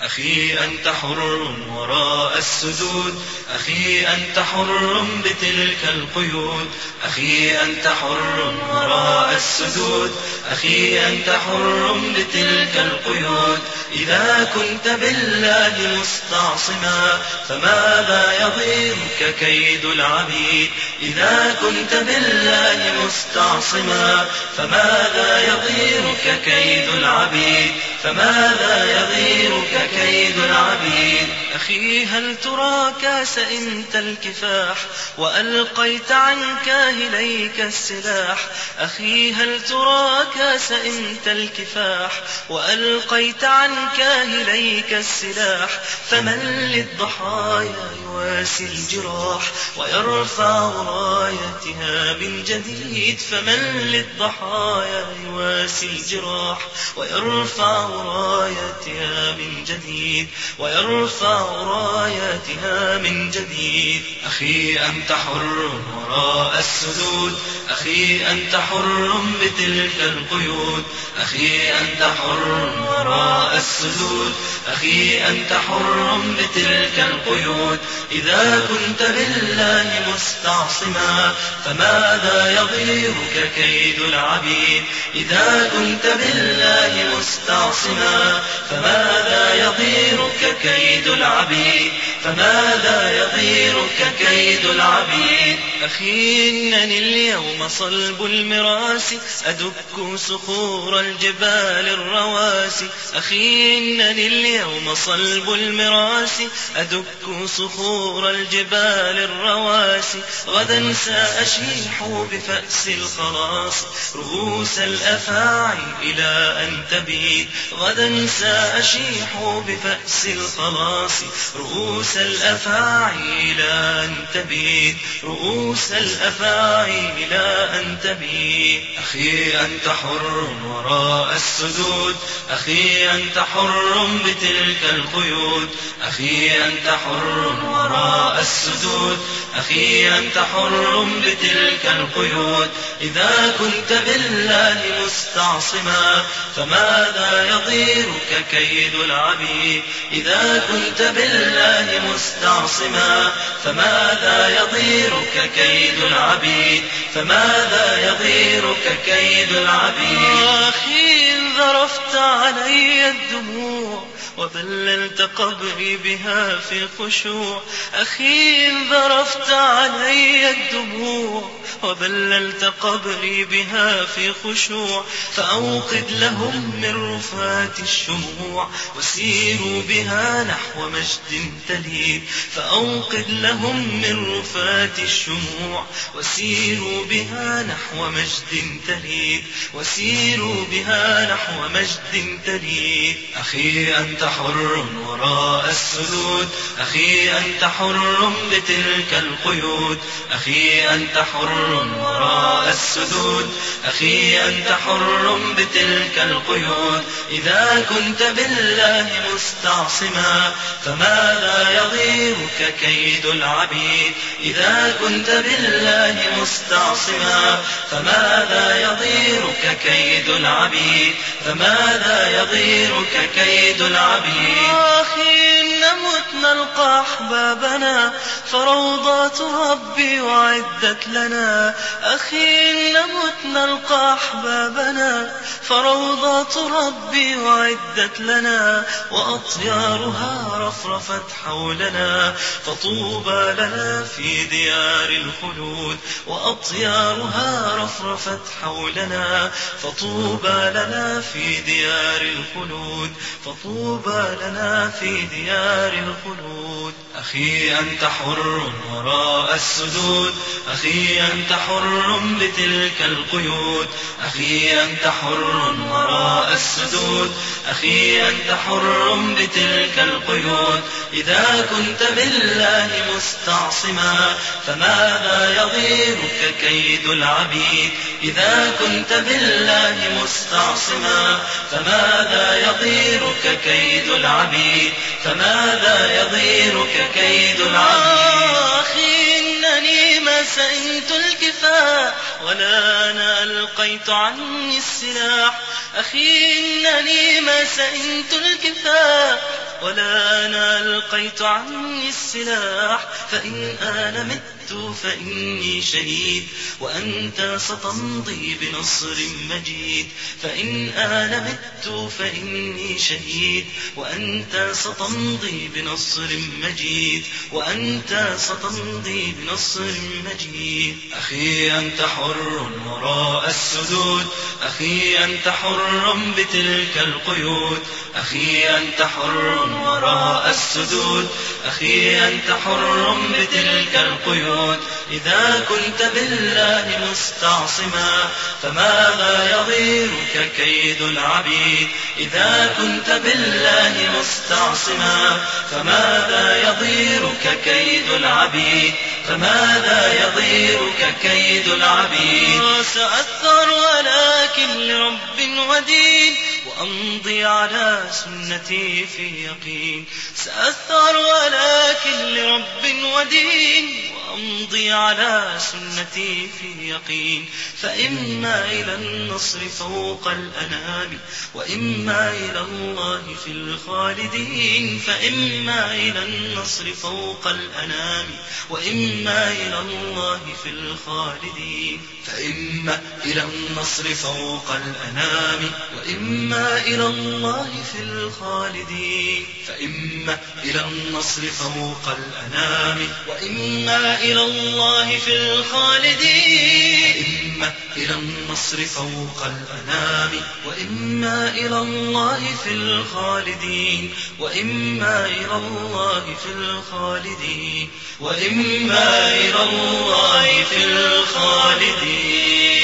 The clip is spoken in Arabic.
أخي أنت حر وراء السدود. أخي أنت حر بتلك القيود. أخي أنت حر وراء السدود. أخي أنت حر بتلك القيود. إذا كنت بالله مستعصما فماذا يضيرك كيد العبيد؟ إذا كنت بالله مستعصما فماذا يضيرك كيد العبيد؟ فماذا يضيرك كيد العبيد؟ أخي هل تراك سئمت الكفاح؟ وألقيت عن كاهليك السلاح؟ أخي هل تراك سئمت الكفاح؟ وألقيت عن كاهليك السلاح فمن للضحايا يواسي الجراح ويرفع رايتها من جديد فمن للضحايا يواسي الجراح ويرفع رايتها من جديد ويرفع رايتها من جديد. أخي أنت حر وراء السدود. أخي أنت حر بتلك القيود. أخي أنت حر وراء السدود. أخي أنت حر بتلك القيود. إذا كنت بالله مستعصما فماذا يضيرك كيد العبيد؟ إذا كنت بالله مستعصما فماذا يضيرك كيد العبيد فماذا يضيرك كيد العبيد؟ أخي إنني اليوم صلب المراس أدك صخور الجبال الرواسي أخي إنني اليوم صلب المراس أدك صخور الجبال الرواسي غدا سأشيح بفأس الخلاص رؤوس الأفاعي إلى أن تبيد غدا سأشيح بفأس الخلاص. رؤوس الأفاعي إلى أن تبيد رؤوس الأفاعي إلى أن تبيد أخي أنت حر وراء السدود أخي أنت حر بتلك القيود. أخي أنت حر وراء السدود أخي أنت حر بتلك القيود. إذا كنت بالله مستعصما فماذا يضيرك كيد العبيد؟ إذا كنت بالله مستعصما فماذا يضيرك كيد العبيد؟ فماذا يضيرك كيد العبيد؟ أخي إن ذرفت علي الدموع وبللت قبري بها في خشوع أخي إن ذرفت علي الدموع. وبللت قبري بها في خشوع فأوقد لهم من رفات الشموع وسيروا بها نحو مجد تليد. فأوقد لهم من رفات الشموع وسيروا بها نحو مجد تليد. وسيروا بها نحو مجد تليد. أخي أنت حر وراء السدود أخي أنت حر بتلك القيود. أخي أنت حر وراء السدود. أخي أنت حر بتلك القيود. إذا كنت بالله مستعصما فماذا يضيرك كيد العبيد؟ إذا كنت بالله مستعصما فماذا يضيرك كيد العبيد؟ فماذا يضيرك كيد العبيد؟ أخي إن مت نلقى أحبابنا فروضات ربي وعدت لنا. أخي إن نلقى أحبابنا فروضات ربي وعدت لنا وأطيارها رفرفت حولنا فطوبى لنا في ديار الخلود وأطيارها رفرفت حولنا فطوبى لنا في ديار الخلود فطوبى لنا في ديار الخلود. أخي أنت حر وراء السدود. أخي أنت حر بتلك القيود. أخي أنت حر وراء السدود. أخي أنت حر بتلك القيود. إذا كنت بالله مستعصما فماذا يضيرك كيد العبيد؟ إذا كنت بالله مستعصما فماذا يضيرك كيد العبيد؟ فماذا يضيرك كيد العبيد أخي إنني ما سئمت الكفاح ولا أنا ألقيت عني السلاح. أخي إنني ما سئمت الكفاح ولا أنا ألقيت عني السلاح. فإن أنا مت فإني شهيد وأنت ستمضي بنصر مجيد. فإن أنا مت فإني شهيد وأنت ستمضي بنصر مجيد. وأنت ستمضي بنصر مجيد. أخي أنت حر وراء السدود أخي أنت حر بتلك القيود. أخي أنت حر وراء السدود أخي أنت حر بتلك القيود. إذا كنت بالله مستعصما فماذا يضيرك كيد العبيد؟ إذا كنت بالله مستعصما فماذا يضيرك كيد العبيد؟ فماذا يضيرك كيد العبيد؟ سأثر ولكن لرب ودين وأمضي على سنتي في يقين. سأثر ولكن لرب ودين وأمضي على سنتي في يقين فإما إلى النصر فوق الأنام وإما إلى الله في الخالدين. فإما إلى النصر فوق الأنام وإما إلى الله في الخالدين. فإما إلى النصر فوق الأنام وإما إلى الله في الخالدين. فإما إلى النصر فوق الأنام وإما إلى الله في الخالدين. وإما إلى النصر فوق الأنام وإما إلى الله في الخالدين. وإما إلى الله في الخالدين. وإما إلى الله في الخالدين.